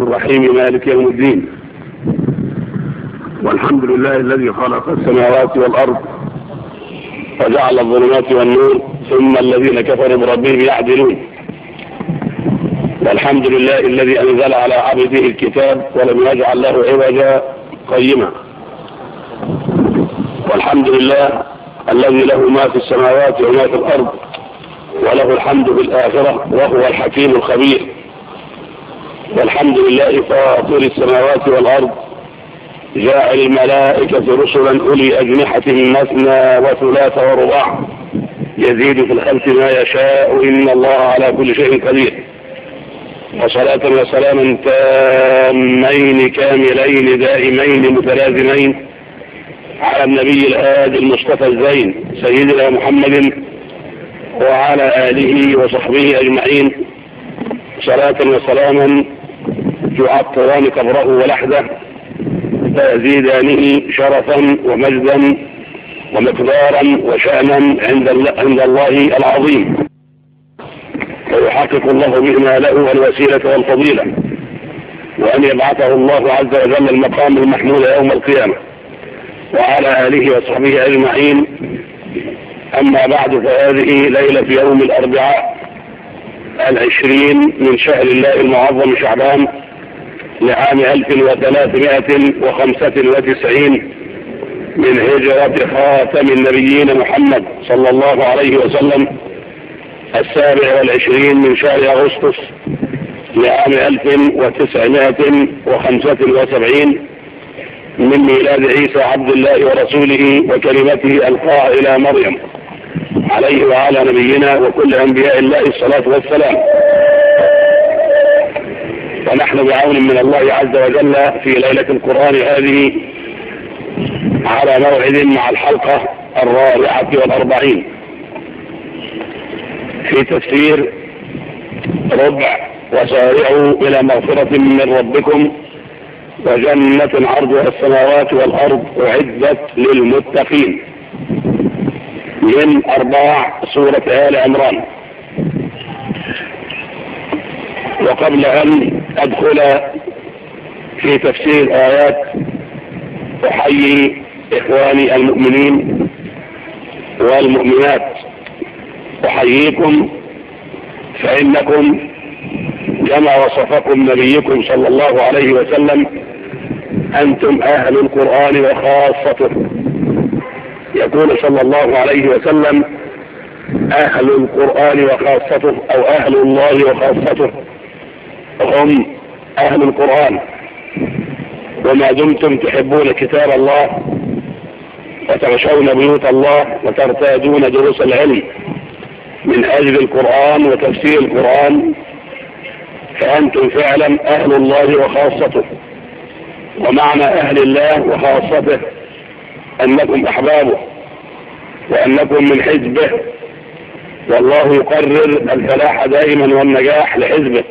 الرحيم مالك يوم الدين. والحمد لله الذي خلق السماوات والأرض وجعل الظلمات والنور ثم الذين كفروا بربهم يعدلون. والحمد لله الذي أنزل على عبده الكتاب ولم يجعل له عوجا قيما. والحمد لله الذي له ما في السماوات وما في الأرض وله الحمد في الآخرة وهو الحكيم الخبير. والحمد لله فاطر السماوات والأرض جاء الملائكة رسلا أولي أجنحة مثنى وثلاث ورباع يزيد في الخلق ما يشاء إن الله على كل شيء قدير. وصلاة وسلاما تامين كاملين دائمين متلازمين على النبي الهادي المصطفى الزين سيدنا محمد وعلى آله وصحبه أجمعين. صلاة وسلاما الدعاء طوال كبره ولحده فيزيدانه شرفا ومجدا ومقدارا وشأنا عند عند الله العظيم. فيحقق الله بهما له الوسيلة والفضيلة. وأن يبعثه الله عز وجل المقام المحمود يوم القيامة. وعلى آله وصحبه أجمعين. أما بعد فهذه ليلة يوم الأربعاء العشرين من شهر الله المعظم شعبان لعام 1395 من هجرة خاتم النبيين محمد صلى الله عليه وسلم السابع والعشرين من شهر أغسطس لعام 1975 من ميلاد عيسى عبد الله ورسوله وكلمته ألقاها إلى مريم عليه وعلى نبينا وكل أنبياء الله الصلاة والسلام. ونحن بعون من الله عز وجل في ليلة القرآن هذه على موعد مع الحلقة الرابعة والأربعين. في تفسير ربع وسارعوا إلى مغفرة من ربكم وجنة عرضها السماوات والأرض أعدت للمتقين. من أربع سورة آل عمران. وقبل أن أدخل في تفسير آيات أحيي إخواني المؤمنين والمؤمنات. أحييكم فإنكم كما وصفكم نبيكم صلى الله عليه وسلم أنتم أهل القرآن وخاصته. يقول صلى الله عليه وسلم أهل القرآن وخاصته أو أهل الله وخاصته. هم أهل القرآن. وما دمتم تحبون كتاب الله وتغشون بيوت الله وترتادون دروس العلم من أجل القرآن وتفسير القرآن فأنتم فعلا أهل الله وخاصته. ومعنى أهل الله وخاصته أنكم أحبابه وأنكم من حزبه. والله يقرر الفلاح دائما والنجاح لحزبه.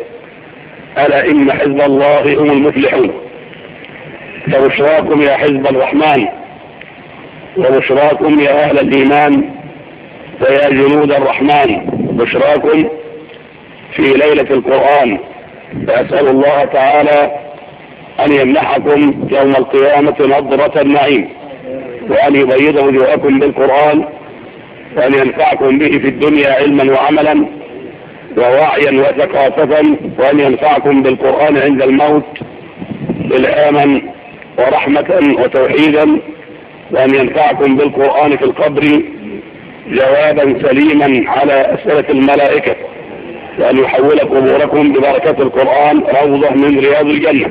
ألا إن حزب الله هم المفلحون. فبشراكم يا حزب الرحمن. وبشراكم يا أهل الإيمان. ويا جنود الرحمن. بشراكم في ليلة القرآن. فأسأل الله تعالى أن يمنحكم يوم القيامة نظرة النعيم. وأن يبيض وجوهكم بالقرآن. وأن ينفعكم به في الدنيا علما وعملا. ووعيا وثقافة وأن ينفعكم بالقرآن عند الموت بالآمن ورحمة وتوحيدا وأن ينفعكم بالقرآن في القبر جوابا سليما على أسئلة الملائكة وأن يحول قبوركم ببركة القرآن روضة من رياض الجنة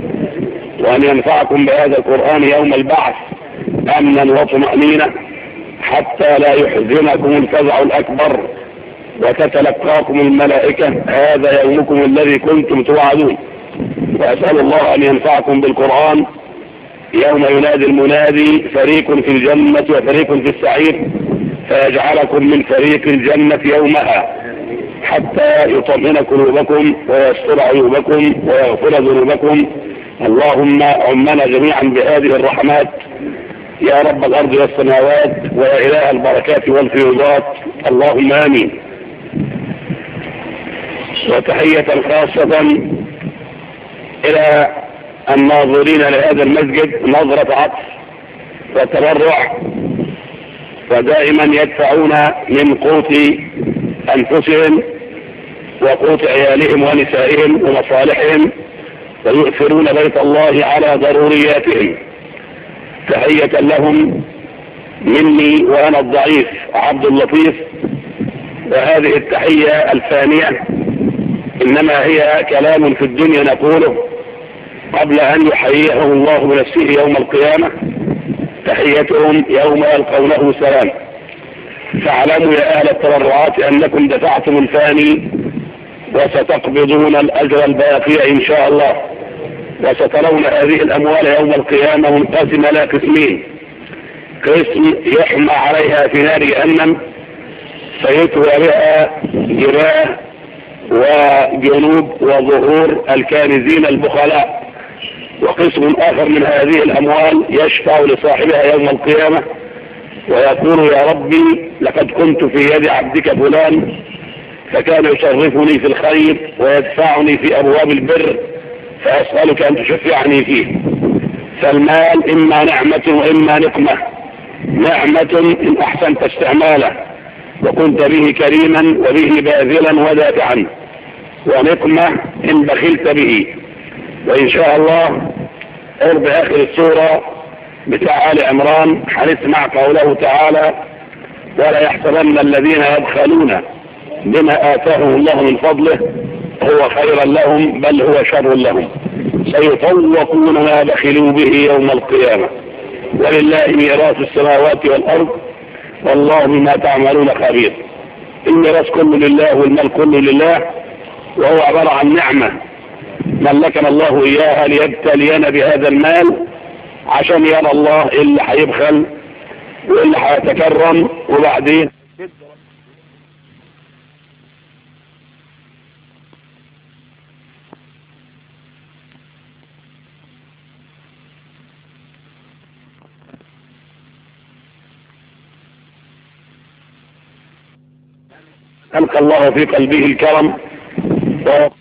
وأن ينفعكم بهذا القرآن يوم البعث أمنا وطمأنينة حتى لا يحزنكم الفزع الأكبر وتتلقاكم الملائكة. هذا يومكم الذي كنتم توعدون. وأسأل الله أن ينفعكم بالقرآن. يوم ينادي المنادي فريق في الجنة وفريق في السعير فيجعلكم من فريق الجنة يومها حتى يطمئن قلوبكم ويستر عيوبكم ويغفر ذنوبكم. اللهم عمنا جميعا بهذه الرحمات. يا رب الأرض والسماوات ويا إله البركات والفيوضات. اللهم آمين. وتحية خاصة إلى الناظرين لهذا المسجد نظرة عطف وتبرع ودائما يدفعون من قوت أنفسهم وقوت عيالهم ونسائهم ومصالحهم ويؤثرون بيت الله على ضرورياتهم. تحية لهم مني وأنا الضعيف عبد اللطيف وهذه التحية الثانية إنما هي كلام في الدنيا نقوله قبل أن يحييهم الله بنفسه يوم القيامة تحيتهم يوم يلقونه سلام. فاعلموا يا أهل التبرعات أنكم دفعتم الفاني وستقبضون الأجر الباقي إن شاء الله. وسترون هذه الأموال يوم القيامة منقسمة لا قسمين. قسم يحمى عليها في نار جهنم فيطوى بها جراه وجنوب وظهور الكانزين البخلاء وقسم آخر من هذه الأموال يشفع لصاحبها يوم القيامة ويقول يا ربي لقد كنت في يد عبدك فلان فكان يشرفني في الخير ويدفعني في أبواب البر فأسألك أن تشفعني فيه. فالمال إما نعمة وإما نقمة نعمة إن أحسنت استعماله وكنت به كريما وبه باذلا ودافعا ونقمة إن بخلت به. وإن شاء الله قرب آخر السورة بتاع آل عمران هنسمع قوله تعالى ولا يحسبن الذين يبخلون بما آتاهم الله من فضله هو خيرا لهم بل هو شر لهم. سيطوقون ما بخلوا به يوم القيامة. ولله ميراث السماوات والأرض والله بما تعملون خبير. الميراث كله لله والمال كله لله وهو عبارة عن نعمة. ملكنا الله إياها ليبتلينا بهذا المال عشان يرى الله اللي هيبخل واللي هيتكرم وبعدين. ألقى الله في قلبه الكرم الإنفاق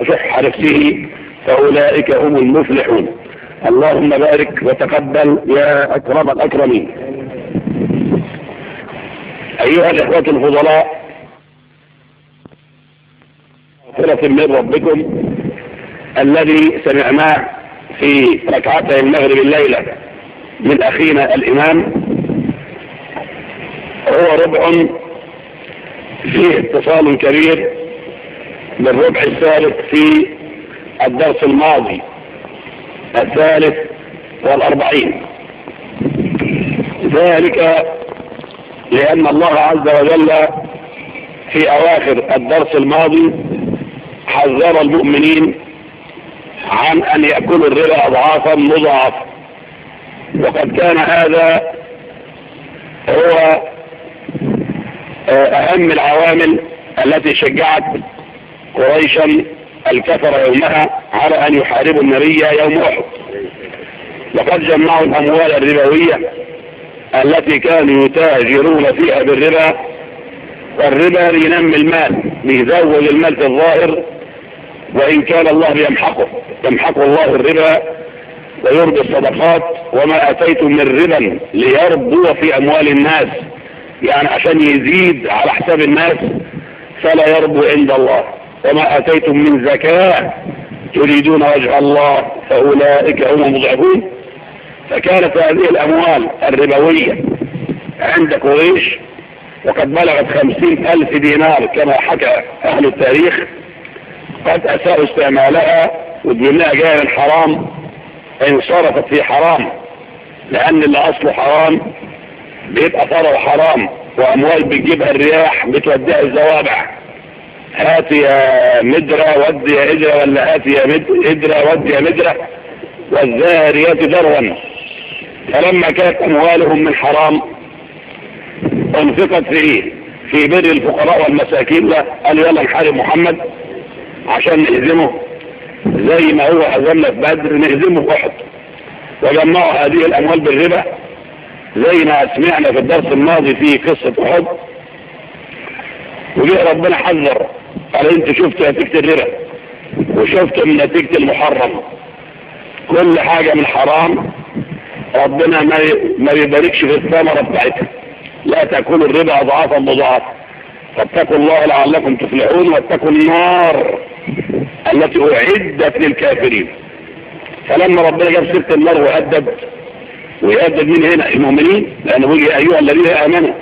وشح نفسه فأولئك هم المفلحون. اللهم بارك وتقبل يا أكرم الأكرمين. أيها الإخوة الفضلاء مغفرة من ربكم الذي سمعناه في ركعتي المغرب الليلة من أخينا الإمام هو ربع فيه اتصال كبير للربع الثالث في الدرس الماضي الثالث والأربعين. ذلك لأن الله عز وجل في أواخر الدرس الماضي حذر المؤمنين عن أن يأكلوا الربا أضعافا مضاعفة وقد كان هذا هو أهم العوامل التي شجعت قريشا الكفر يومها على أن يحاربوا النبي يوم أحد. لقد جمعوا الأموال الربوية التي كانوا يتاجرون فيها بالربا والربا لينم المال بيزوج المال في الظاهر وإن كان الله يمحقه يمحق الله الربا ويرضي الصدقات وما أتيتم من ربا ليربو في أموال الناس. يعني عشان يزيد على حساب الناس فلا يربو عند الله. وما أتيتم من زكاة تريدون وجه الله فأولئك هم المضعفون. فكانت هذه الأموال الربوية عند قريش وقد بلغت خمسين ألف دينار كما حكى أهل التاريخ. قد أساءوا استعمالها وجملها جاية من حرام انصرفت في حرام لأن اللي أصله حرام. بيبقى ثروه حرام وأموال بتجيبها الرياح بتوديها الزوابع. هات يا مدرة ودي يا إدرة ولا هات يا إدرة ودي يا مدرة والزاريات دروا فلما كانت أموالهم من حرام أنفقت في إيه؟ في بر الفقراء والمساكين لا قالوا يلا نحارب محمد عشان نهزمه. زي ما هو هزمنا في بدر نهزمه في أحد. وجمعوا هذه الأموال بالربا. زي ما سمعنا في الدرس الماضي فيه قصة حب وليه ربنا حذر. قال انت شفت نتيجة الربا وشفت من نتيجة المحرم. كل حاجة من حرام. ربنا ما يباركش في الثمرة بتاعتها. لا تأكلوا الربا أضعافا مضاعفة. فاتقوا الله لعلكم تفلحون واتقوا النار التي أعدت للكافرين. فلما ربنا جاب سيرة النار وأدب ويؤدي الدين هنا المؤمنين لأنه يقول يا أيها الذين آمنوا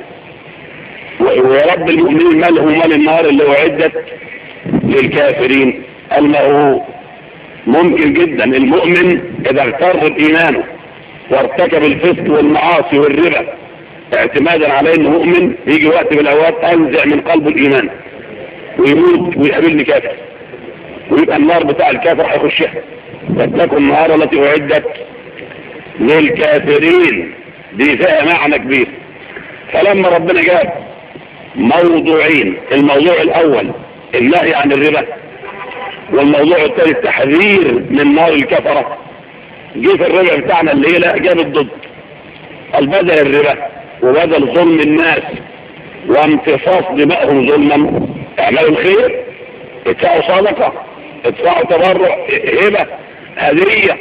رب المؤمنين ما له مال النار اللي هو عدة للكافرين. أنه ممكن جدا المؤمن إذا اغتر بإيمانه وارتكب الفسق والمعاصي والربا اعتمادا على إنه مؤمن يجي وقت من الأوقات أنزع من قلبه الإيمان ويموت ويقابلني كافر. ويبقى النار بتاع الكافر هيخشها. فتكن النار التي اعدت للكافرين. دي فيها معنى كبير. فلما ربنا جاب موضوعين الموضوع الأول النهي عن الربا والموضوع الثاني التحذير من نار الكفرة. جه في الربا بتاعنا اللي هي لا جاب الضد. قال بدل الربا وبدل ظلم الناس وامتصاص دمائهم ظلما. اعملوا الخير ادفعوا صدقة ادفعوا تبرع هبة هدية.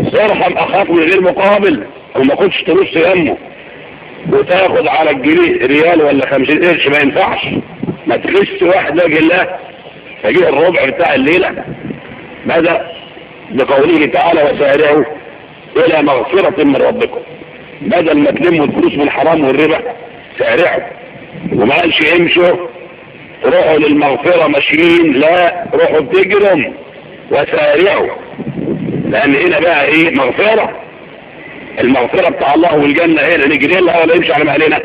ارحم اخاك من غير مقابل. وما كنتش ترص يمه. وتاخد على الجنيه ريال ولا خمسين قرش ما ينفعش. ما تخش واحدة الله. فجيه الربع بتاع الليلة. ماذا؟ بقوله تعالى وسارعوا إلى مغفرة من ربكم. بدل ما تلموا الفلوس بالحرام والربا سأرعوا. وما قالش امشوا. روحوا للمغفرة ماشيين. لا روحوا بتجرم. وسأرعوا. لأن هنا بقى إيه؟ مغفرة. المغفرة بتاع الله والجنة هنا. نجري لها ولا يمشي على مهلنا.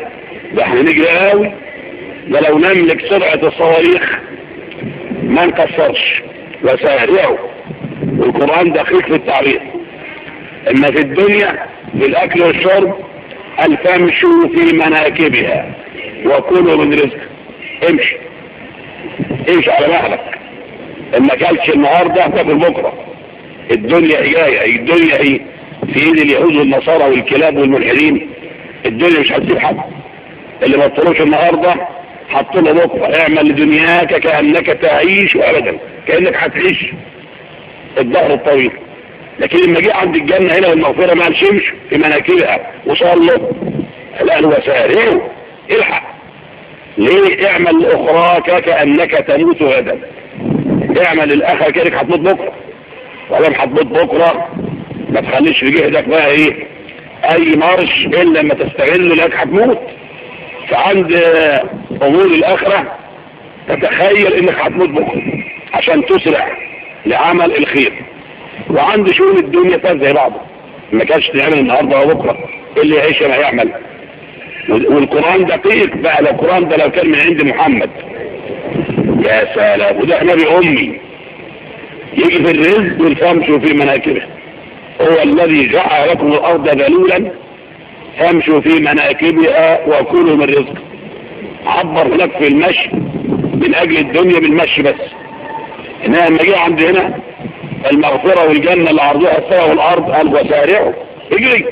ده إحنا نجري قوي. ده لو نملك سرعة الصواريخ ما نكسرش. وسارعوا والقرآن دقيق في التعريف إما في الدنيا في الاكل والشرب الفامشوا في مناكبها. وكلوا من رزق. امشي. امشي على مهلك. اما النهار ده تاكل بكرة. الدنيا جاية الدنيا هي في ايد اليهود والنصارى والكلاب والملحدين. الدنيا مش هتسيب حد. اللي ما اضطروش النهارده حطوا له بكره اعمل لدنياك كأنك تعيش ابدا كأنك هتعيش الظهر الطويل. لكن لما جه عند الجنة هنا والمغفرة ما نشمش في مناكبها وصلوا لا له إيه؟ إلحق. ليه اعمل لأخراك كأنك تموت غدا؟ اعمل الآخر كأنك هتموت بكرة. وبعدين هتموت بكرة. ما تخليش في جهدك بقى إيه؟ أي مارش إلا لما تستغل لك هتموت. فعند أمور الآخرة تتخيل إنك هتموت بكرة عشان تسرع لعمل الخير. وعند شؤون الدنيا كان زي بعضه ما كانش تعمل النهارده وبكره اللي يعيش ما يعمل. والقرآن دقيق بقى. لو القرآن ده لو كان من عند محمد. يا سلام. وده نبي أمي. يجي في الرزق فامشوا في مناكبه. هو الذي جعل لكم الأرض ذلولا. فامشوا في مناكبها وكلوا من رزق عبر لك في المشي من أجل الدنيا بالمشي بس. إنها لما جه عند هنا المغفرة والجنة اللي عرضوها السماء والأرض قال وسارعوا اجري.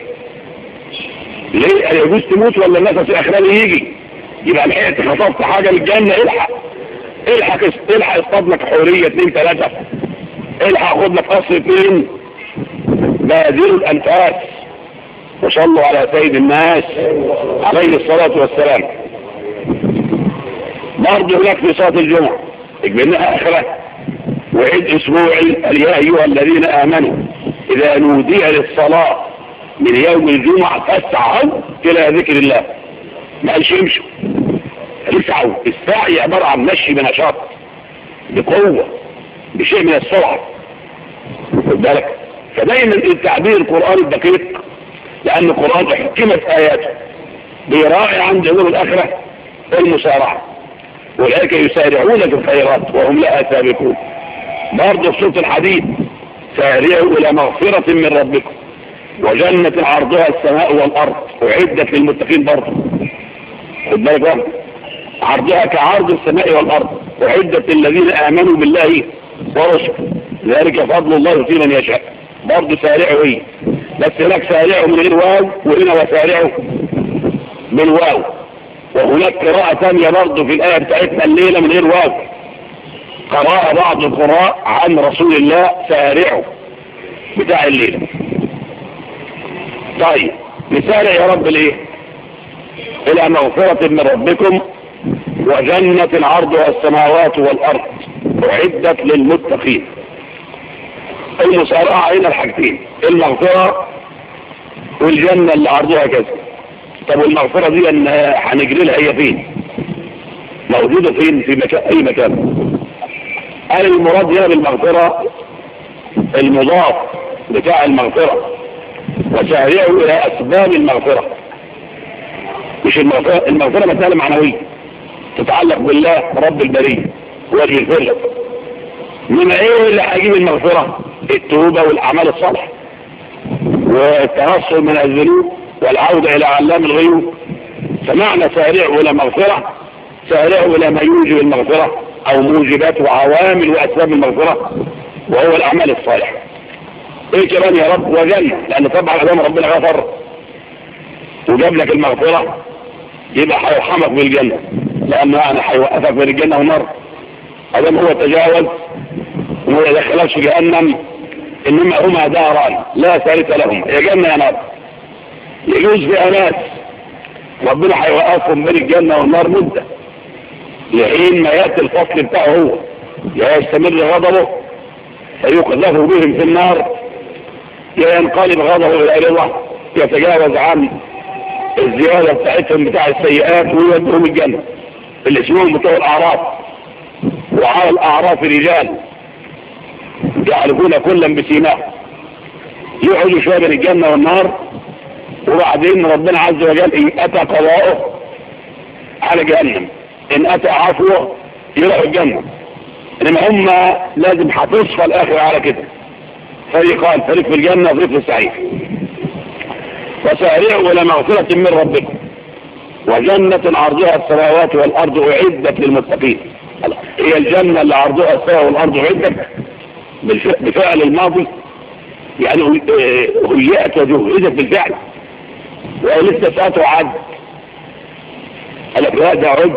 ليه؟ هل يجوز تموت ولا الناس في أخلال يجي؟ يبقى لحقت خطفت حاجة للجنة الحق. الحق الحق اصطاد لك حورية اتنين ثلاثة الحق خدنا في اصل اثنين بادروا الأنفاس. وصلوا على سيد الناس عليه الصلاة والسلام. برضه هناك في صلاة الجمعة. اجبلنا آخرة. وعيد اسبوعي يا أيها الذين آمنوا. إذا نودي للصلاة من يوم الجمعة فاسعوا إلى ذكر الله. ما قالش يمشوا اسعوا. السعي عبارة عن مشي بنشاط بقوة. بشيء من السرعة بالك؟ فدايما التعبير القرآن الدقيق لأن القرآن حكمت آياته بيراعي عند أمور الآخرة والمسارعة. أولئك يسارعون في الخيرات وهم لها سابقون. برضه سورة الحديد سارعوا إلى مغفرة من ربكم وجنة عرضها السماء والأرض أعدت للمتقين برضه خد بالك برضه عرضها كعرض السماء والأرض أعدت للذين آمنوا بالله ورشد ذلك فضل الله في من يشاء. برضه سارعه إيه؟ بس هناك سارعه من غير واو وهنا وسارعه من واو. وهناك قراءة ثانية برضه في الآية بتاعتنا الليلة من غير واو. قراءة بعض القراء عن رسول الله سارعه. بتاع الليلة. طيب نسارع يا رب الايه إلى مغفرة من ربكم. وجنة العرض السماوات والأرض أعدت للمتقين. المسارعة عين الحاجتين المغفرة والجنة اللي عرضها كذا. طب والمغفرة دي هنجري لها هي فين؟ موجودة فين؟ في مكان أي مكان؟ قال المراد هنا بالمغفرة المضاف بتاع المغفرة وسارعوا إلى أسباب المغفرة. مش المغفرة المغفرة مسألة معنوية تتعلق بالله رب البريه وجه الفلة. من إيه اللي هيجيب المغفرة التوبة والأعمال الصالحة. والتنصر من الذنوب والعودة إلى علام الغيوب. فمعنى سارع إلى مغفرة سارع إلى ما يوجب المغفرة أو موجبات وعوامل وأسباب المغفرة وهو الأعمال الصالحة. إيه كمان يا رب؟ وجنه لأن طبعا أدام ربنا غفر. وجاب لك المغفرة يبقى هيرحمك بالجنة. لأنه يعني حيوقفك بين الجنة والنار. أدام هو تجاوز وهو يدخلش جهنم إنما هما داران لا ثالث لهم. يا جنة يا نار. يجوز في أناس. ربنا حيوقفهم بين الجنة والنار مدة. لحين ما يأتي الفصل بتاعه هو. يستمر غضبه. فيقذف بهم في النار. ينقلب غضبه إلى رضا. يتجاوز عن الزيادة بتاعتهم بتاع السيئات ويودهم الجنة. اللي اسمهم بتوع الأعراف. وعلى الأعراف رجال. يعرفون كلا بسيماء. يقعدوا شوية بين الجنة والنار. وبعدين ربنا عز وجل إن أتى قضاؤه على جهنم. إن أتى عفوه يروح الجنة. إنما هم لازم حتصفى الآخر على كده. فريقان فريق في الجنة وفريق في السعيد وسارعوا إلى مغفرة من ربك وجنة عرضها السماوات والأرض أعدت للمتقين. هي الجنة اللي عرضها السماوات والأرض أعدت بفعل الماضي. يعني هيئت وجهزت بالفعل. ولسه ساعته عد الأبناء ده عد.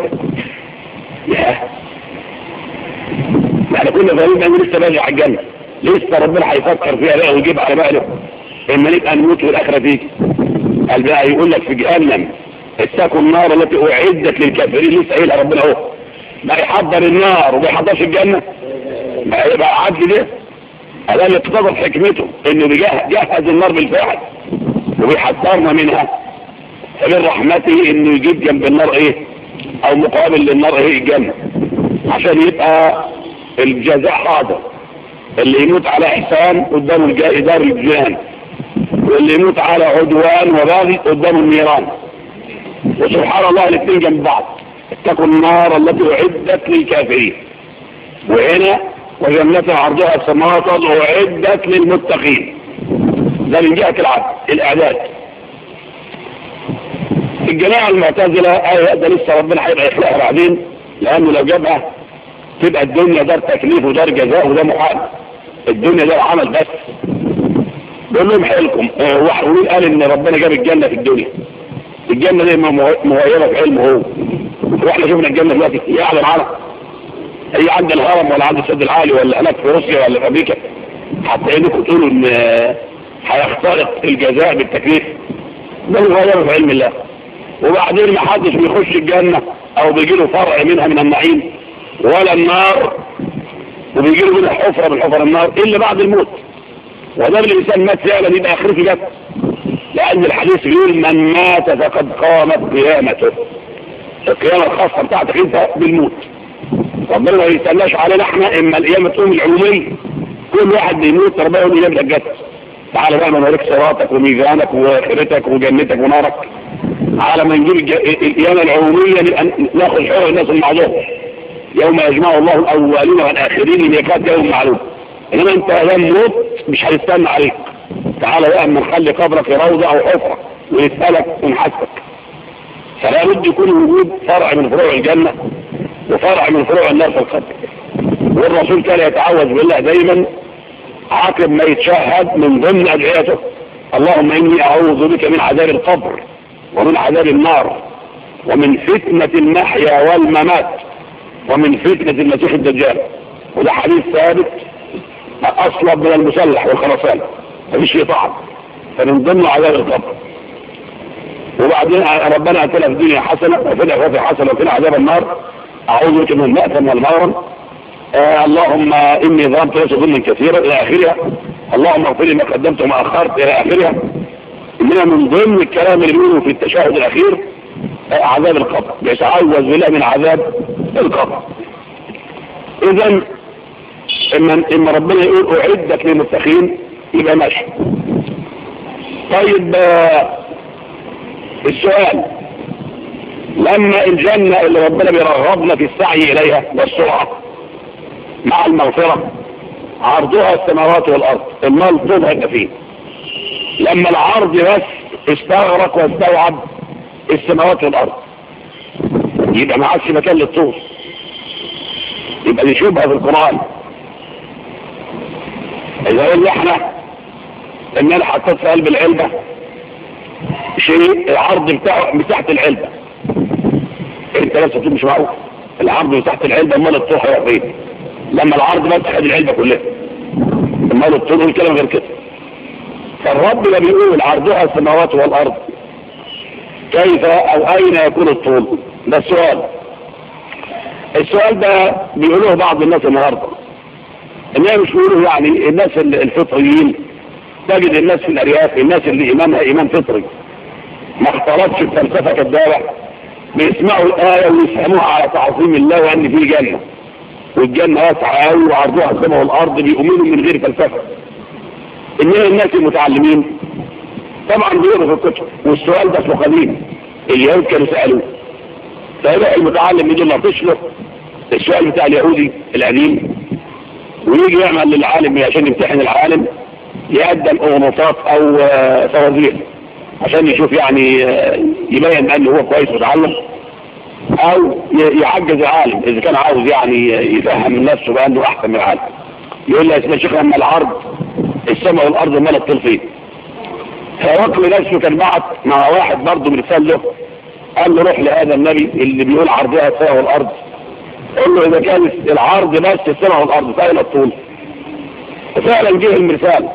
يعني كنا فاهمين ان لسه باجي على الجنة. لسه ربنا هيفكر فيها بقى ويجيب على باله اما نبقى نموت والآخرة تيجي قال بقى يقول لك في جهنم. اتقوا النار التي أعدت للكافرين لسه قايلها ربنا. اهو ما يحضر النار وما يحضرش الجنة. ما يبقى عدل ده. هذا اللي حكمته إنه بيجهز النار بالفعل وبيحذرنا منها. فمن رحمته إنه يجيب جنب النار إيه؟ أو مقابل للنار إيه؟ الجنة. عشان يبقى الجزاء حاضر. اللي يموت على إحسان قدامه دار الجنان واللي يموت على عدوان وباغي قدامه النيران. وسبحان الله الاثنين جنب بعض. اتقوا النار التي أعدت للكافرين. وهنا وجنتها عرضها السماوات أعدت للمتقين. ده من جهة العدل الإعداد. الجماعة المعتزلة آية ده لسه ربنا هيبقى يخلقها بعدين لأنه لو جابها تبقى الدنيا دار تكليف ودار جزاء وده محال. الدنيا ده العمل بس. بقول لهم حيلكم آه، واحد قال إن ربنا جاب الجنة في الدنيا. الجنة دي مغيرة في علمه هو. وإحنا شفنا الجنة دلوقتي هي أعلى العرب هي عند الهرم ولا عند السد العالي ولا هناك في روسيا ولا في أمريكا. حتى انكم تقولوا إن آه، هيخترق الجزاء بالتكليف. ده مغيرة في علم الله. وبعدين ما حدش بيخش الجنة أو بيجي له فرع منها من النعيم ولا النار وبيجي له منها حفرة من حفر النار إلا بعد الموت. وده الإنسان مات فعلا يبقى آخرته جت. لأن الحديث بيقول من مات فقد قامت قيامته القيامة الخاصة بتاعتك أنت بالموت. ربنا ما يستناش علينا إحنا إما القيامة تقوم العمومية. كل واحد بيموت ربنا يقوم ينام الجد تعالى بقى نوريك صراطك وميزانك وآخرتك وجنتك ونارك. على ما نجيب القيامة العمومية ناخد حقوق الناس المعذور. يوم يجمع الله الأولين والآخرين يكاد يوم معلوم. إنما أنت يوم موت مش هيستنى عليك. تعالى يا أما نخلي قبرك روضة أو حفرة ونسألك من فلا بد يكون وجود فرع من فروع الجنة وفرع من فروع النار في القبر والرسول كان يتعوذ بالله دايما عقب ما يتشهد من ضمن أدعيته. اللهم إني أعوذ بك من عذاب القبر ومن عذاب النار ومن فتنة المحيا والممات ومن فتنة المسيح الدجال. وده حديث ثابت أصلب من المسلح والخرسانة. فمشي صعب فننضم على القبر. وبعدين ربنا اتنا في الدنيا حسنة وفي الاخوات حسنة وفي عذاب النار. أعوذ بك من المأثم من المورم آه، اللهم إني ظلمت نفسي ظلما كثيرا إلى آخرها. اللهم اغفر لي ما قدمت وما أخرت إلى آخرها. إننا من ضمن الكلام اللي بيقوله في التشهد الأخير آه، عذاب القبر. يتعوذ بالله من عذاب القبر. اذا اما إما ربنا يقول أعدك للمتقين. يبقى ماشي طيب آه، السؤال. لما الجنة اللي ربنا بيرغبنا في السعي إليها والسرعة مع المغفرة عرضها السماوات والأرض المال طول هيبقى فيه. لما العرض بس استغرق واستوعب السماوات والأرض يبقى ما عادش مكان للطول يبقى نشوفها في القرآن. إذا قلنا إحنا لما أنا حطيت في قلب العلبة شيء العرض بتاعه مساحة العلبة. انت لسه تقول مش معقول. العرض مساحة العلبة امال الطول هيروح فين لما العرض بس خد العلبة كلها. امال الطول كلام غير كده. فالرب لما بيقول عرضها السماوات والأرض. كيف أو أين يكون الطول؟ ده السؤال. السؤال ده بيقولوه بعض الناس النهارده. انها مش بيقولوه يعني الناس الفطريين. تجد الناس في الأرياف الناس اللي إمامها إمام فطري. ما اختلطش بفلسفة كالدارة بيسمعوا الآية ويسهموها على تعظيم الله وأن فيه جنة والجنة واسعة قوي وعرضوها السماء والأرض بيؤمنوا من غير فلسفة. إنما الناس المتعلمين طبعا بيقروا في الكتب والسؤال ده اسمه اللي اليهود كانوا سألوه. فيروح المتعلم يجي الله له. السؤال بتاع اليهودي القديم. ويجي يعمل للعالم عشان يمتحن العالم. يقدم اغنطات أو آه، صواريخ عشان يشوف يعني آه، يبين ان هو كويس وتعلم أو يعجز العالم إذا كان عاوز يعني آه، يفهم نفسه بقى انه احسن من العالم. يقول له يا شيخ اما العرض السماء والأرض مالت تلفين فوكل نفسه كان بعت مع واحد برضه مرسل له قال له روح لهذا النبي اللي بيقول عرضها السماء والأرض. قال له إذا كان العرض بس السماء والأرض فأين الطول؟ فعلا جه المرسال.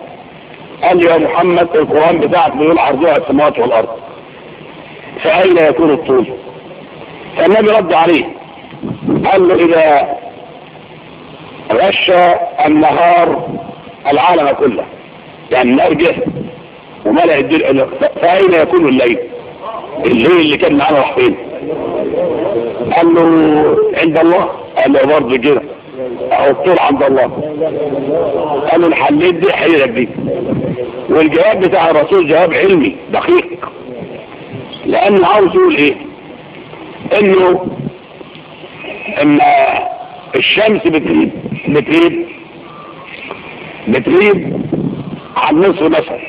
قال يا محمد القرآن بتاعك بيقول عرضها السماوات والأرض. فأين يكون الطول؟ فالنبي رد عليه. قال له إذا غشى النهار العالم كله يعني النهار جه وملأ الدل فأين يكون الليل؟ الليل اللي كان معانا راح فين قال له عند الله؟ قال له برضه جه الدكتور عبد الله. قال الحليت دي حيرك دي. والجواب بتاع الرسول جواب علمي دقيق. لأنه عاوز يقول إيه؟ إنه إما الشمس بتغيب بتغيب بتغيب عن مصر مثلا.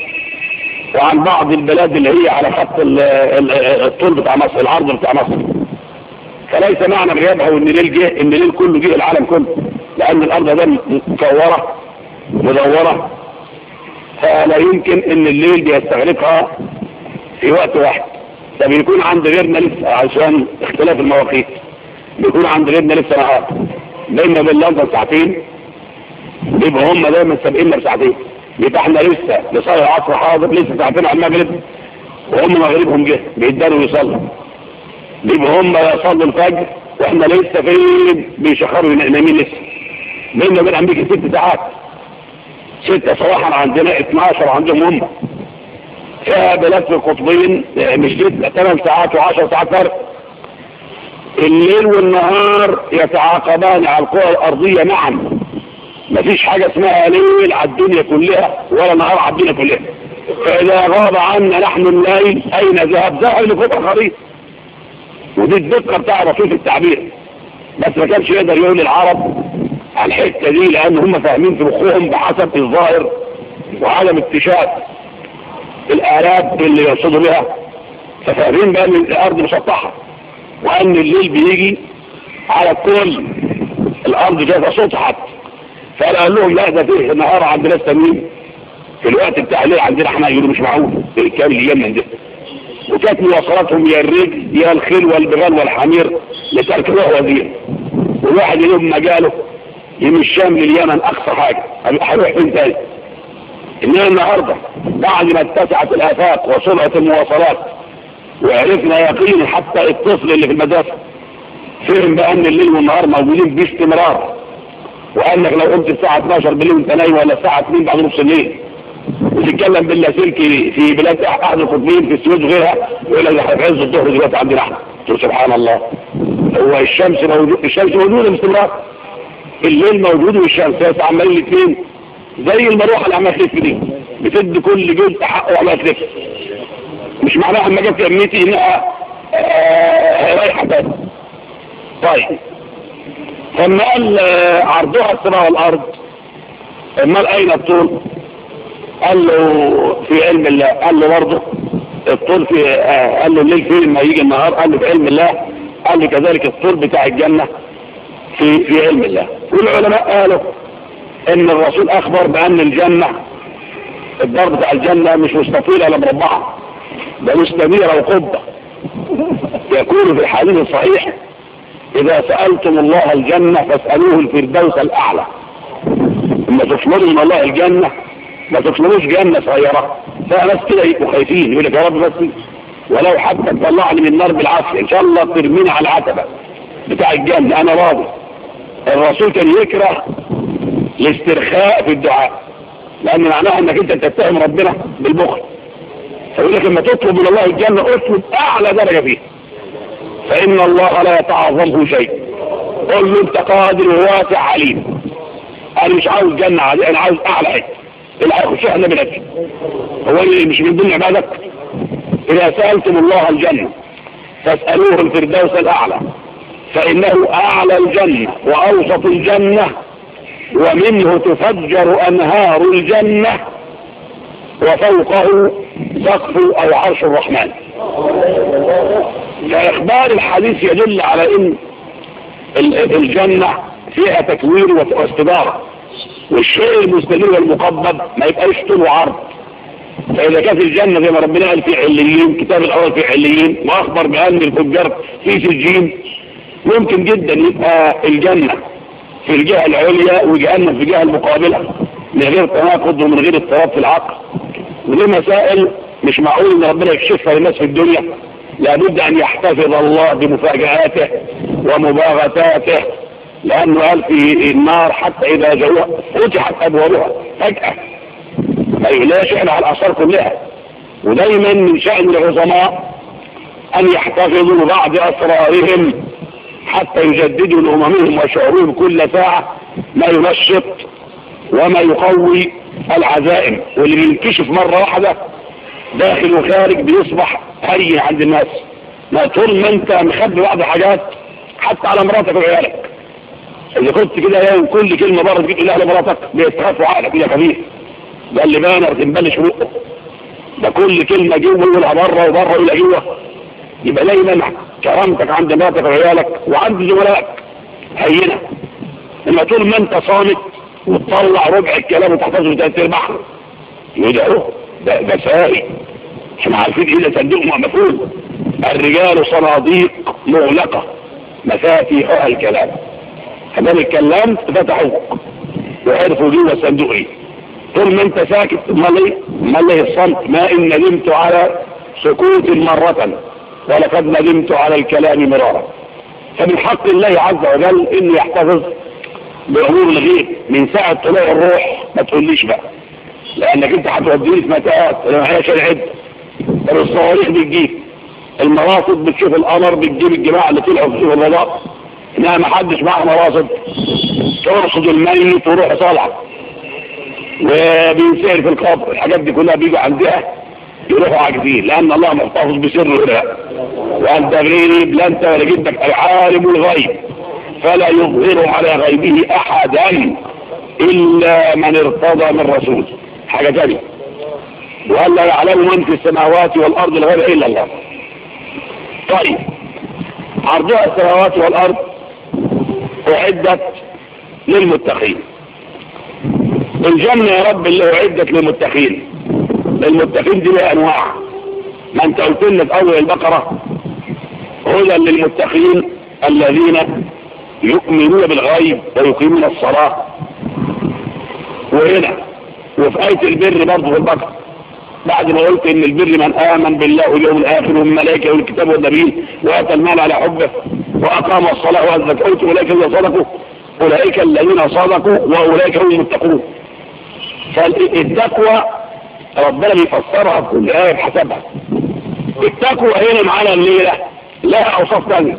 وعن بعض البلاد اللي هي على خط الطول بتاع مصر العرض بتاع مصر. فليس معنى غيابها وإن الليل جه إن ليل كله جه العالم كله. لأن الأرض ده مكورة مدورة. فلا يمكن إن الليل بيستغرقها في وقت واحد. ده بيكون عند غيرنا لسه عشان اختلاف المواقيت. بيكون عند غيرنا لسه نهار. لأن وبين لندن ساعتين. بيبقوا هم دايما سابقيننا بساعتين يبقى إحنا لسه لصلاه العصر حاضر لسه ساعتين على المغرب. وهم مغربهم جه بيتداروا يصلوا. بيبقوا هم يصلوا الفجر وإحنا لسه فين؟ بيشخروا نايمين لسه. بيننا من أمريكا ست ساعات؟ ستة صباحا عندنا 12 عندهم هم فيها بلاد في القطبين مش دي 8 ساعات و10 ساعات فرق. الليل والنهار يتعاقبان على الكرة الأرضية معا. مفيش حاجة اسمها ليل على الدنيا كلها ولا نهار على الدنيا كلها. فإذا غاب عنا نحن الليل أين ذهب؟ ذهب لكبر الخريطه ودي الدقة بتاع رسول التعبير. بس ما كانش يقدر يقول للعرب الحتة دي لأن هم فاهمين في مخهم بحسب الظاهر وعدم اكتشاف الآلات اللي يقصدوا بها ففاهمين بقى إن الأرض مسطحة وأن الليل بيجي على كل الأرض جاية سطحت فقال قال لهم لا ده فيه عند ناس تانيين. في الوقت بتاع الليل عندنا إحنا يقولوا مش معقول. إيه كام اللي من ده؟ وكانت مواصلاتهم يا الرجل يا الخيل والبغال والحمير لترك وزير. والواحد يوم ما جاله من الشام لليمن أقصى حاجة. هروح فين تاني؟ إننا النهاردة بعد ما اتسعت الآفاق وسرعة المواصلات وعرفنا يقين حتى الطفل اللي في المدرسة فهم بأن الليل والنهار موجودين باستمرار وقالك لو قمت الساعة 12 بالليل وأنت نايم ولا الساعة 2 بعد نص الليل وتتكلم باللاسلكي في بلاد أحد القطبين في السويد وغيرها يقول لك إحنا في عز الظهر دلوقتي عندنا إحنا سبحان الله. هو الشمس موجود الشمس موجودة باستمرار. في الليل موجود والشمسات عمالين الاثنين زي المروحه اللي عماله تلف دي بتد كل جزء حقه عماله تلف مش معناها اما جت امنيتي إنها آه، آه، رايحة تاني. طيب. ثم قال آه، عرضها السماء والأرض. امال أين الطول؟ قال له في علم الله. قال له برضه الطول في قال له الليل فين؟ ما يجي النهار. قال له في علم الله. قال له كذلك الطول بتاع الجنة. في, في علم الله. والعلماء قالوا إن الرسول أخبر بأن الجنة الدار بتاع الجنة مش مستطيلة ولا مربعة ده مستنيرة وقبة. يكون في الحديث الصحيح إذا سألتم الله الجنة فاسألوه الفردوس الأعلى. اما من الله الجنة ما تطلبوش جنة صغيرة. فأناس كده يبقوا خايفين يقول لك يا رب بس ولو حتى تطلعني من النار بالعافية إن شاء الله ترميني على العتبة بتاع الجنة. أنا راضي. الرسول كان يكره الاسترخاء في الدعاء لأن معناها أنك أنت تتهم ربنا بالبخل. فيقول لك لما تطلب من الله الجنة اطلب أعلى درجة فيه. فإن الله لا يتعظمه شيء. قل له أنت قادر وواسع عليم. أنا مش عاوز جنة عادي أنا عاوز أعلى حتة اللي هيخشها إحنا بنفسه هو اللي مش من ضمن عبادك إذا سألتم الله الجنة فاسألوه الفردوس الأعلى. فإنه أعلى الجنة وأوسط الجنة ومنه تفجر أنهار الجنة وفوقه سقف أو عرش الرحمن. فإخبار الحديث يدل على أن الجنة فيها تكوير واستدارة والشيء المستدير والمقبض ما يبقاش طول وعرض. فإذا كان في الجنة زي ما ربنا قال في عليين كتاب الأول في عليين وأخبر بأن الفجار في سجين ممكن جدا يبقى الجنة في الجهة العليا وجهنم في الجهة المقابلة من غير تناقض ومن غير اضطراب في العقل. ودي مسائل مش معقول إن ربنا يكشفها للناس في الدنيا. لابد أن يحتفظ الله بمفاجآته ومباغتاته لأنه قال في النار حتى إذا جاءوها فتحت أبوابها فجأة. اي لا شأن على الآثار كلها؟ ودايما من شأن العظماء أن يحتفظوا بعض أسرارهم حتى يجددوا لأممهم وشعورهم كل ساعة ما ينشط وما يقوي العزائم واللي بينكشف مرة واحدة داخل وخارج بيصبح هين عند الناس. ما طول ما انت مخبي بعض الحاجات حتى على مراتك وعيالك. اللي قلت كده يوم كل كلمة بره جيت لأهل مراتك بيتخافوا عقلك يا خبيث ده اللي بانر تنبلش بقه ده كل كلمة جوه يقولها بره وبره يقولها جوه. يبقى دايما كرامتك عند ماتك وعيالك وعند زملائك هينة. لما طول ما انت صامت وتطلع ربع الكلام وتحتفظ بتلات أرباعها. يدعوه ده ده سائل. إحنا عارفين إيه ده صندوق مقفول الرجال صناديق مغلقة. مفاتيحها الكلام. كمان الكلام فتحوك وعرفوا جوه الصندوق إيه. طول ما انت ساكت امال إيه امال إيه الصمت ما إن نمت على سكوت مرة. ولقد ندمت على الكلام مرارا. فمن حق الله عز وجل إني يحتفظ بأمور الغيب من ساعة طلوع الروح. ما تقوليش بقى. لأنك أنت هتوديني في متاهات. أنا محلاش العد الصواريخ بتجيب. المراصد بتشوف القمر بتجيب الجماعة اللي طلعوا في الرضاء إنها ما حدش معاها مراصد ترصد الميت وروح صالحة. وبينسهر في القبر. الحاجات دي كلها بيجي عندها. يروحوا عاجزين لأن الله محتفظ بسر الله وأنت غريب لا أنت ولا جدك العالم الغيب. فلا يظهر على غيبه أحدا إلا من ارتضى من رسول. حاجة ثانية وقال لا يعلم من في السماوات والأرض الغيب إلا الله. طيب. عرضها السماوات والأرض أعدت للمتقين. الجنة يا رب اللي أعدت للمتقين. للمتقين دي ليه أنواع. ما أنت قلت لنا في أول البقرة هدى للمتقين الذين يؤمنون بالغيب ويقيمون الصلاة. وهنا وفي آية البر برضه في البقرة بعد ما قلت إن البر من آمن بالله واليوم الآخر والملائكه والكتاب والنبيين وآتى المال على حبه وأقام الصلاة واتى الزكاة أولئك الذين صدقوا أولئك الذين صدقوا وأولئك هم المتقون. فالتقوى ربنا بيفسرها كل آية بحسبها. اتقوا هنا معانا الليلة لها أوصاف ثانية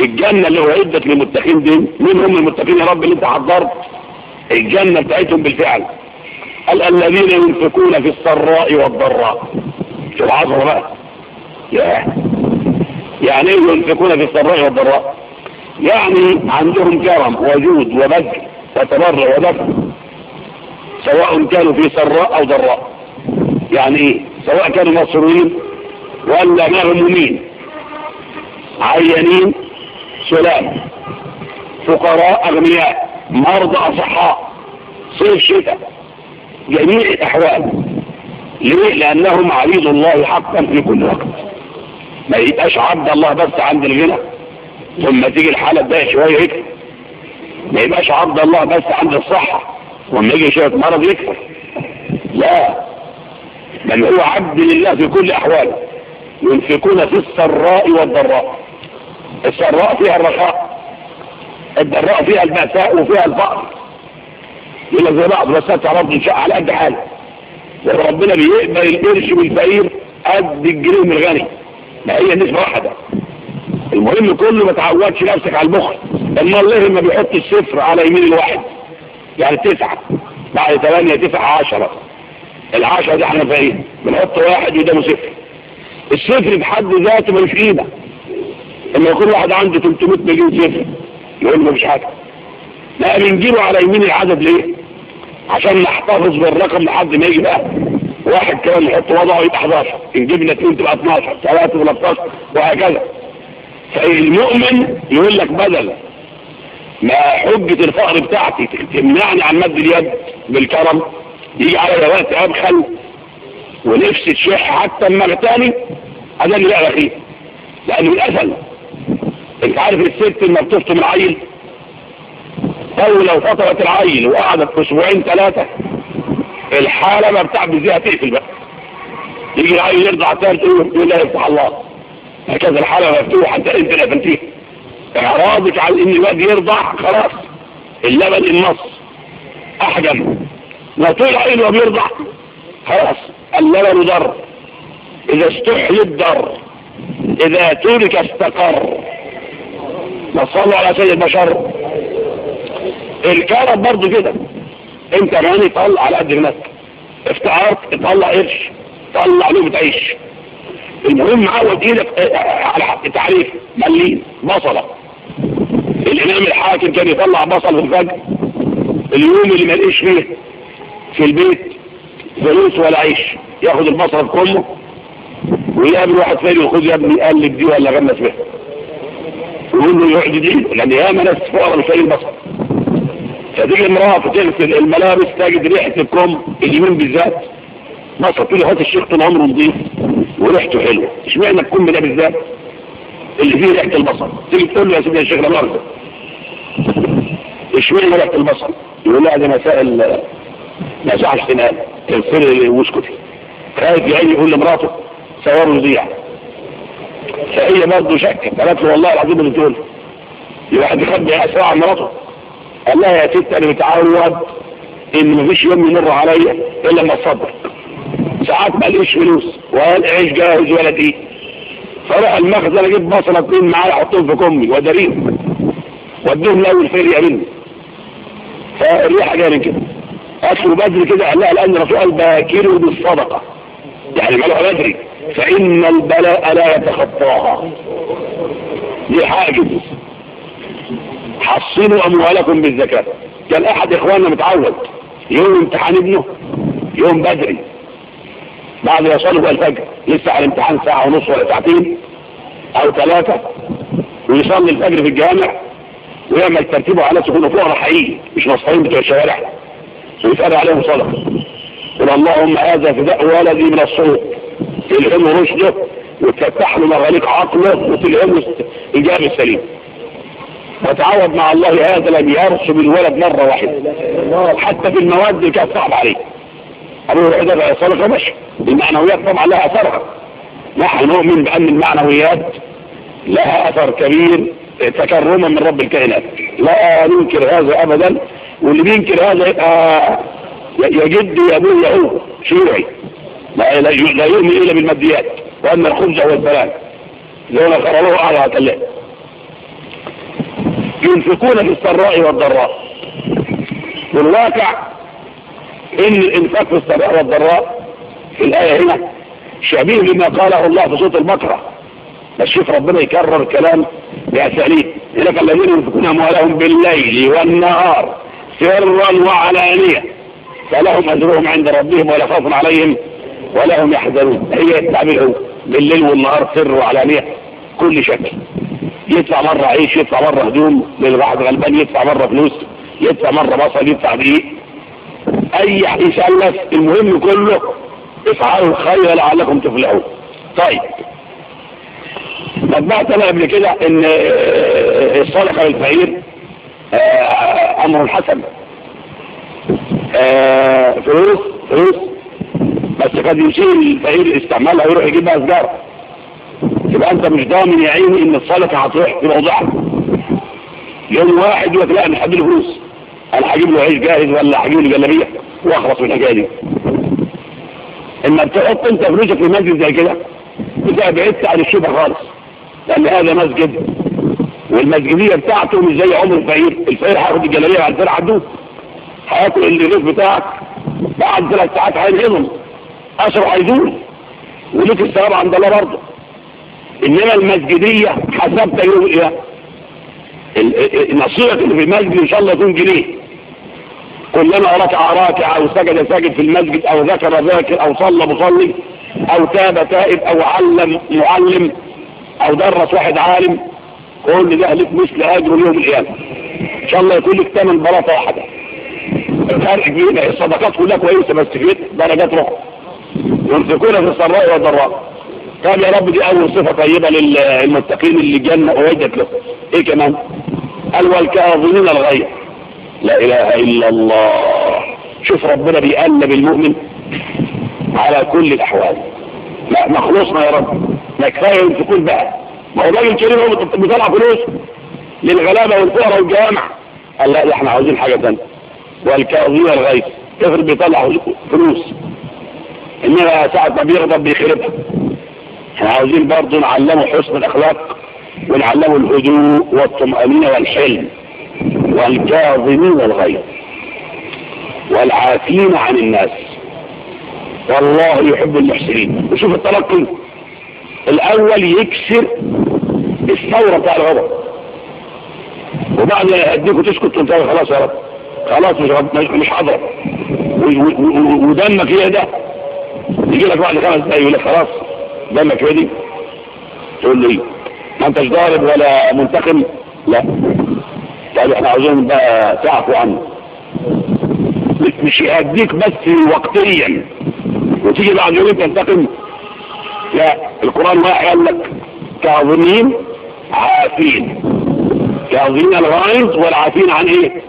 الجنة اللي أعدت للمتقين دي مين هم المتقين يا رب اللي أنت حضرت. الجنة بتاعتهم بالفعل. قال الذين ينفقون في السراء والضراء. شوف عظمة بقى. ياه. يعني إيه ينفقون في السراء والضراء؟ يعني عندهم كرم وجود وبذل وتبرع ودفع سواء كانوا في سراء أو ضراء. يعني إيه سواء كانوا مصريين ولا مهمومين عيانين سلام. فقراء أغنياء مرضى أصحاء. صيف شتاء. جميع الأحوال. ليه؟ لأنهم عبيد الله حقا في كل وقت. ما يبقاش عبد الله بس عند الغنى. ثم تيجي الحالة بقى شوية هيك. ما يبقاش عبد الله بس عند الصحة. وما يجي شوية مرض يكفر لا بل هو عبد لله في كل أحواله ينفقون في السراء والضراء. السراء فيها الرخاء الضراء فيها البأساء وفيها الفقر. يقول لك زي بعض بس تعرض إن شاء على قد حاله وربنا بيقبل القرش والفقير قد الجنيه من الغني. ما هي النسبة واحدة المهم كله ما تعودش نفسك على البخل لما الله ما بيحط السفر على يمين الواحد. يعني تسعة. بعد ثمانية تسعة عشرة. العشرة دي إحنا فاهم بنحط واحد قدامه صفر. الصفر بحد ذاته ملوش قيمة. لما يكون واحد عنده 300 مليون صفر يقول له مش حاجة. لا بنجيبه على يمين العدد ليه؟ عشان نحتفظ بالرقم لحد ما يجي بقى. واحد كمان نحط وضعه يبقى 11 نجيب اثنين تبقى 12 ثلاثة 13 وهكذا. فالمؤمن يقول لك بدل ما حجة الفقر بتاعتي. تمنعني عن مد اليد بالكرم. يجي على الوقت أبخل ونفسي تشح حتى أما اغتالي أنا لا أخيه لأنه من أزل أنت عارف الست لما بتفطم العيل؟ لو فطرت العيل وقعدت أسبوعين ثلاثة. الحالة ما بتعبد زيها تقفل بقى؟ يجي العيل يرضع تاني تقول لا يفتح الله. هكذا الحالة مفتوحة أنت إنت اللي قفلتيها. اعراضك على إن الواد يرضع خلاص. اللبن النص. أحجم. لو طلع انه بيرضع خلاص. اللبن ضر. إذا استحل الضر. إذا ترك استقر. نصلوا على سيد البشر. الكرب برضو كده. أنت غني طلع على قد هناك. افتعارك طلع قرش. طلع لهم بتعيش المهم عود إيدك آه، آه، على حق تعريف ملين بصلة. الإمام الحاكم كان يطلع بصل في الفجر اليوم اللي ملقش فيه في البيت فلوس ولا عيش ياخد المصرف كله ويقابل واحد ثاني يخذ يا ابني قلب دي ولا غمس بها ويقول له يقعد دي لأن ياما ناس فقراء مش لاقيين بصل. فتيجي المرأة بتغسل الملابس تجد ريحة الكم اليمين بالذات بصل تقول هات الشيخ طول عمره نضيف وريحته حلوة. اشمعنى الكم ده بالذات؟ اللي فيه ريحه البصل تيجي تقول له يا سيدي يا شيخ أنا مرضى اشمعنى ريحه البصل؟ يقول لها دي مسائل مساحه يصحش تنام تغفر واسكتي خايف يعين يقول لمراته ثوابه يضيع فهي برضه شكت قالت له والله العظيم اللي تقول لي واحد يخبي اسرع عن مراته قال لها يا ست أنا متعود ان مفيش يوم يمر عليا الا لما اتصدق ساعات ما لقيش فلوس وقال عيش جاهز ولا دي فرق المخزن أجيب بصل اتنين معايا أحطهم في كمي وأداريهم. واديهم لأول فرقة مني فالريحة من كده. اكلوا بدري كده قال لها لأن الرسول قال بالصدقة. يعني مالوها بدري. فإن البلاء لا يتخطاها. دي حاجة حصنوا أموالكم بالزكاة. كان أحد إخواننا متعود. يوم امتحان ابنه يوم بدري. بعد يصلي الفجر لسه على الامتحان ساعة ونص ولا ساعتين أو ثلاثة ويصلي الفجر في الجامع ويعمل ترتيبه على سكون فقراء حقيقي مش مسطرين بتوع الشوارع. ويسأل عليهم صلاة. قل اللهم هذا فداء ولدي من الصوت تلهم رشده وتفتح له مغاليك عقله وتلهم الجامع السليم. وتعود مع الله هذا لم يرسم الولد مرة واحدة. حتى في المواد اللي كانت صعبة عليه. أبو هريرة صدقة ماشي المعنويات طبعا لها أثرها. نحن نؤمن بأن المعنويات لها أثر كبير تكرما من رب الكائنات. لا ننكر هذا أبدا واللي بينكر هذا يبقى يا جدي يا شيوعي. لا, لا يؤمن إلا بالماديات وأن الخبز هو البلاد زي ما قرروه أعلى هتلاقي ينفقون في السراء والضراء. والواقع إن الإنفاق السراء والضراء في الآية هنا. شبيه لما قاله الله في صوت المكره بس شوف ربنا يكرر كلام بأساليب. لك الذين ينفقون أموالهم بالليل والنهار سرا وعلانية. فلهم أجرهم عند ربهم ولا خوف عليهم ولا هم يحزنون. هي التعبير بالليل والنهار سر وعلانية. كل شكل يدفع مرة عيش يدفع مرة هدوم للواحد غلبان يدفع مرة فلوس يدفع مرة بصل يدفع بيه أي يسأل الناس المهم كله افعلوا الخير لعلكم تفلحون. طيب. طبعت أنا قبل كده إن آه، آه، الصالح والفقير آه، أمر حسن. فلوس فلوس. بس قد يشير الفقير استعمالها ويروح يجيبها سجارة يبقى أنت مش ضامن يا عيني إن الصالح هتروح في موضوعها يوم واحد يقول لك لا أنا حد الفلوس أنا هجيب له عيش جاهز ولا هجيب له جلابيه وأخلص من الحكاية دي إما تحط أنت فلوسك في مسجد زي كده انت بعدت عن الشبه خالص لأن هذا مسجد والمسجدية بتاعته مش زي عمر الفقير الفقير هياخد الجلابية بعد سنه عدوه هياكل الرغيف بتاعك بعد ثلاث ساعات هينهضم. اثره هيزول وليك السلام عند الله برضه. إنما المسجدية حسبت يوم إيه؟ النصيحة اللي في المسجد إن شاء الله يكون جنيه. كلما ركع راكع أو سجد ساجد في المسجد أو ذكر ذاكر أو صلى مصلي أو تاب تائب أو علم معلم أو درس واحد عالم كل ده لك مثل أجر يوم القيامة. إن شاء الله يكون لك ثمن بلاطة واحدة الفرق بين الصدقات كلها كويسة بس في درجات روح يمسكون في السراء والضراء. قال يا رب دي أول صفة طيبة للمتقين اللي جنة ووجدت له. إيه كمان؟ قال والكاظمين الغيظ. لا إله إلا الله. شوف ربنا بيقلب المؤمن على كل الأحوال. لا ما خلصنا يا رب. ما كفاية ينفقون بقى. ما هو الراجل كريم هو بيطلع فلوس للغلابة والفقراء والجوامع. قال لا إحنا عاوزين حاجة ثانية والكاظمين الغيظ. كفر بيطلع فلوس. إنما ساعة ما بيغضب بيخربها. إحنا عاوزين برضه نعلمه حسن الأخلاق. ولعله الهدوء والطمأنينة والحلم والكاظمين الغيظ والعافين عن الناس. والله يحب المحسنين. وشوف التلقي. الأول يكسر الثورة بتاع الغضب. وبعد يهديك تسكت تنتهي خلاص يا رب. خلاص مش مش حضرب ودمك يهدى. يجي لك بعد خمس دقايق يقول لك خلاص دمك هدي تقول له إيه ما انتش ضارب ولا منتقم؟ لا. طيب إحنا عاوزين بقى تعفو عنه مش يأديك بس وقتيا. وتيجي بعد يومين تنتقم؟ لا. القرآن ما قال لك كاظمين عافين. كاظمين الغائز والعافين عن إيه؟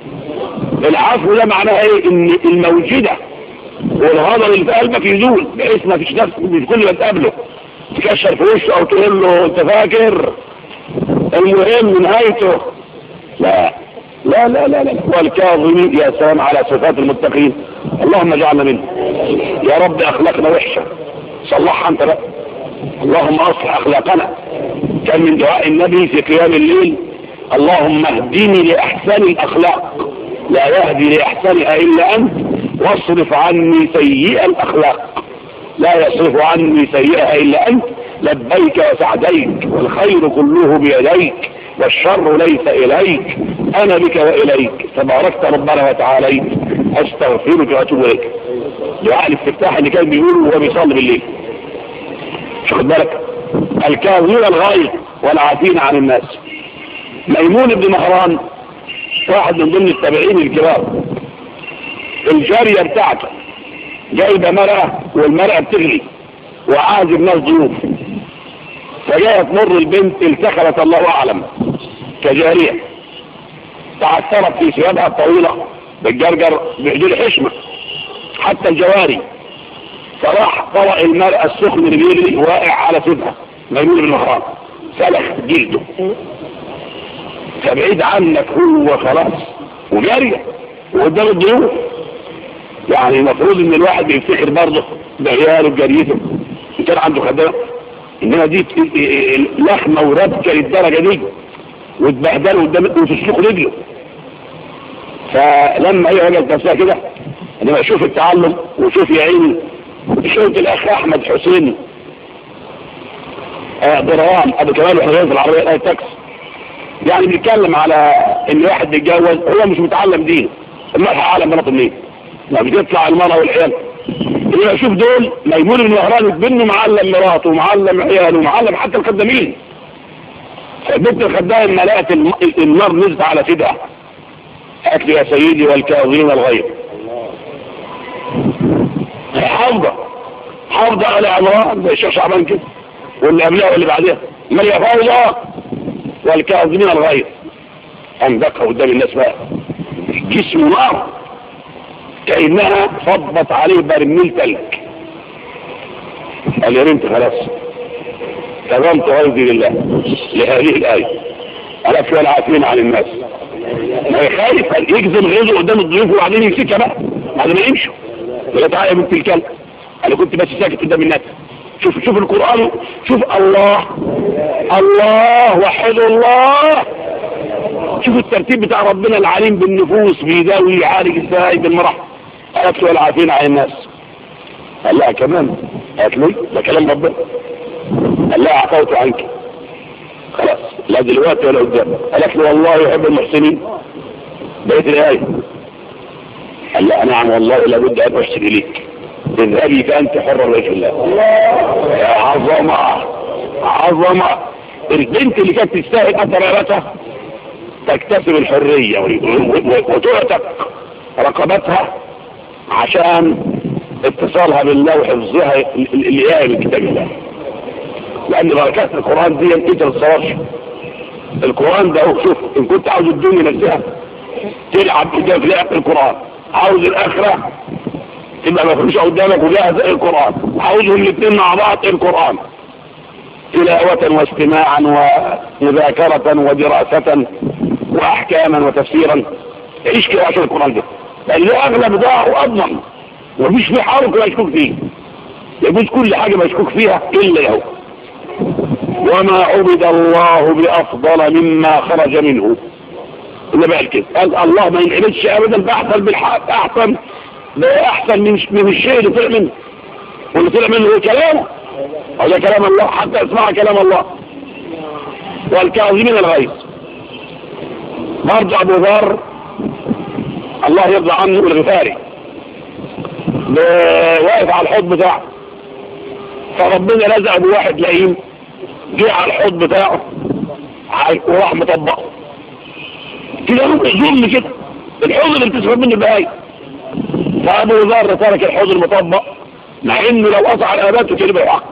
العفو ده معناها إيه؟ ان الموجدة والغضب اللي في قلبك يزول. بحيث ما فيش نفس مش كل ما تقابله. تكشر فلوسه أو تقول له أنت فاكر؟ المهم من نهايته لا لا لا لا لا والكاظمين يا سلام على صفات المتقين. اللهم اجعلنا منه يا رب اخلاقنا وحشة صلحها أنت بقى اللهم أصلح أخلاقنا. كان من دعاء النبي في قيام الليل اللهم اهدني لأحسن الأخلاق. لا يهدي لأحسنها إلا أنت واصرف عني سيئ الأخلاق. لا يصرف عني سيئها إلا أنت لبيك وسعديك والخير كله بيديك والشر ليس إليك أنا بك وإليك تباركت ربنا وتعاليك أستغفرك وأتوب إليك. دعاء الاستفتاح اللي كان بيقوله وهو بيصلي بالليل. مش بالك؟ الكاظمين الغايه والعافين عن الناس. ميمون بن مهران واحد من ضمن التابعين الكبار. الجارية بتاعته. جايبة مرأة والمرأة بتغلي وعاز الناس ضيوف. فجاءت مر البنت التخلت الله أعلم كجارية. تعثرت في ثيابها الطويلة بالجرجر بحدود حشمة حتى الجواري. فراح طرق المرأة السخن اللي بيغلي واقع على سيدها ميمون بن مخرام سلخ جلده. فبعيد عنك هو خلاص وجارية وقدام الضيوف. يعني المفروض إن الواحد بيفتخر برضه بعياله بجريته كان عنده خدام انما دي إيه- إيه- إيه- لخمه وربكه للدرجة دي. وتبهدله قدام وتسلخ رجله. فلما هي وجدت نفسها كده إنما أشوف التعلم وشوف يا عيني. شوف الأخ أحمد حسين. آه، دروان أبو كمال في العربية الاي تاكس. يعني بيتكلم على إن واحد بيتجوز هو مش متعلم دين. المرحله عالم بنط منين. ما بتطلع المرأة والعيال إيه أشوف دول ميمون المهران بنه معلم مراته ومعلم عياله ومعلم حتى الخدامين. فبنت الخدامة لما لقت النار نزلت على فدعة قالت لي يا سيدي والكاظمين الغيظ حافظة. حافظة على عمران زي الشيخ شعبان كده. واللي قبلها واللي بعدها من هي فوضى والكاظمين الغير عندك قدام الناس بقى. جسم نار. كأنها فضت عليه برميل تلك قال يا بنت خلاص۔ تضمت غيدي لله لهذه الآية قال في العافين عن الناس۔ ما يخالف قال يجزم غيظه قدام الضيوف وبعدين يمسكها بقى بعد ما يمشوا ولا تعالى يا تلك الكلب أنا كنت بس ساكت قدام الناس شوف شوف القرآن۔ شوف الله الله وحد الله شوف الترتيب بتاع ربنا العليم بالنفوس بيداوي يعالج إزاي بالمراحل قالت لي العافين عن الناس. قال لها كمان. قالت له ده كلام ربنا. قال لها عفوت عنك. خلاص لا دلوقتي ولا قدام. قالت له والله يحب المحسنين. بقيت الآية قال لها نعم والله لابد أن أحسن إليك اذهبي فأنت حرة في الله. يا عظمة عظمة. البنت اللي كانت تستاهل أثراتها تكتسب الحرية وتعتق رقبتها عشان اتصالها بالله وحفظها الايه من كتاب الله. لأن بركات القرآن دي انت الصراش القرآن ده شوف إن كنت عاوز الدنيا نفسها تلعب قدام في لعب القرآن. عاوز الآخرة تبقى ما فيش قدامك زي القرآن. عاوزهم الاثنين مع بعض القرآن. تلاوة واجتماعا ومذاكرة ودراسة وأحكاما وتفسيرا. عيش كده عشان القرآن ده. اللي أغلب ده واضمن مفيش فيه حرق مشكوك فيه. يجوز كل حاجة مشكوك فيها إلا له. وما عبد الله بأفضل مما خرج منه. اللي بقى كده. قال الله ما ينعبدش أبدا بأحسن بالحق أحسن باحسن أحسن من, من الشيء اللي طلع منه. واللي طلع منه كلامه هذا كلام الله حتى أسمع كلام الله. والكاظمين الغيب برضه أبو ذر الله يرضى عنه الغفاري واقف على الحوض بتاعه. فربنا لزق بواحد لئيم جه على الحوض بتاعه. وراح مطبقه. كده ظلم كده. الحوض اللي بتسحب منه بهاي. فأبو ذر ترك الحوض المطبق. مع إنه لو قطع رقبته كده بحق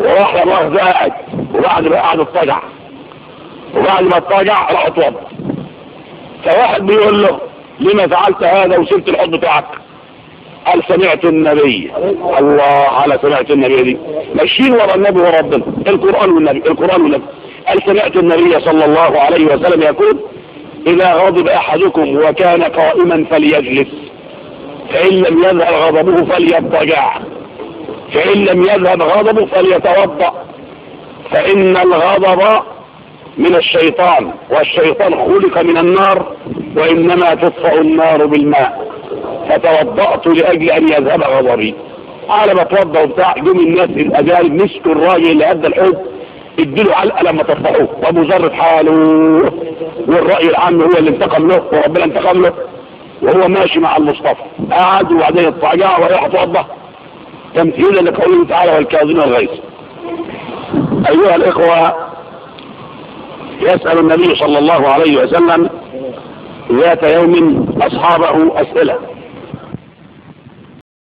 وراح لمؤاخذة ده قاعد وبعد ما قعد اتجع وبعد ما اتجع راح اتوضى. فواحد بيقول له لما فعلت هذا وصلت الحب بتاعك. قال سمعت النبي؟ الله على سمعت النبي؟ دي ماشيين ورا النبي ورا ربنا. القرآن والنبي القرآن والنبي. قال سمعت النبي صلى الله عليه وسلم يقول إذا غضب أحدكم وكان قائما فليجلس. فإن لم يذهب غضبه فليضطجع. فإن لم يذهب غضبه فليتوضأ. فإن الغضب من الشيطان والشيطان خلق من النار. وإنما تطفأ النار بالماء فتوضأت لأجل أن يذهب غضبي. قال ما وبتاع جم الناس الأجانب مسكوا الراجل اللي أدى الحب اديله علقة لما تطفأوه وأبو ذر حاله والرأي العام هو اللي انتقم له وربنا انتقم له وهو ماشي مع المصطفى. قعد وبعدين الطعجاء وراح توضأ. تمثيلا لقوله تعالى والكاظمين الغيث أيها الإخوة يسأل النبي صلى الله عليه وسلم ذات يوم أصحابه أسئلة.